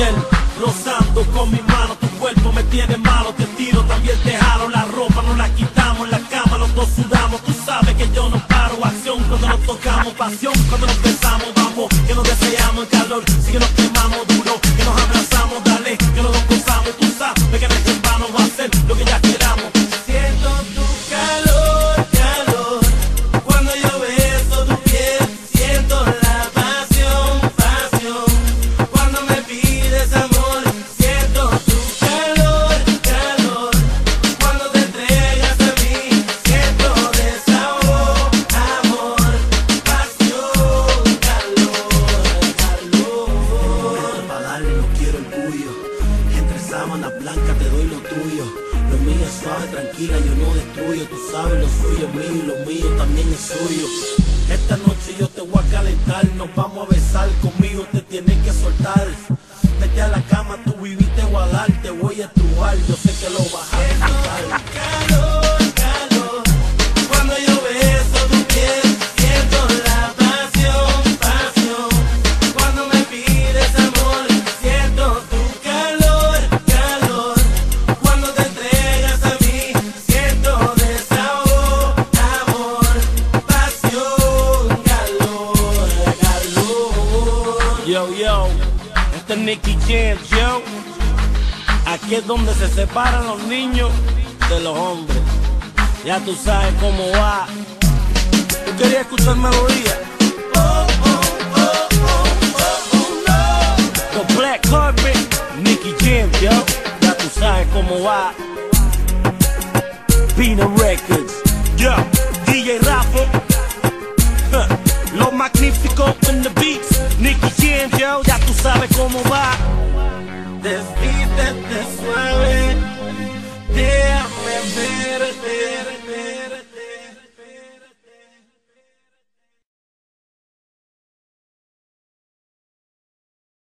piel, con mi mano, tu cuerpo me tiene malo, te tiro, también te jalo, la ropa no la quitamos, en la cama los dos sudamos, tú sabes que yo no paro, acción cuando nos tocamos, pasión cuando nos besamos, vamos, que nos deseamos el calor, sí que nos tranquila, yo no destruyo. Tú sabes lo suyo es mío y lo mío también es suyo. Esta noche yo te voy a calentar, nos vamos a besar, conmigo te tienes que soltar. Vete a la cama, tú viviste guardar, te voy a estrujar, yo sé que lo vas Yo, yo, este es Nicky Jam, yo. Aquí es donde se separan los niños de los hombres. Ya tú sabes cómo va. ¿Tú querías escuchar melodía? Oh, oh, oh, oh, oh, no. The Black Carpet, Nicky Jam, yo. Ya tú sabes cómo va. Pina Records, yo. DJ Rafa. Huh. Lo magnífico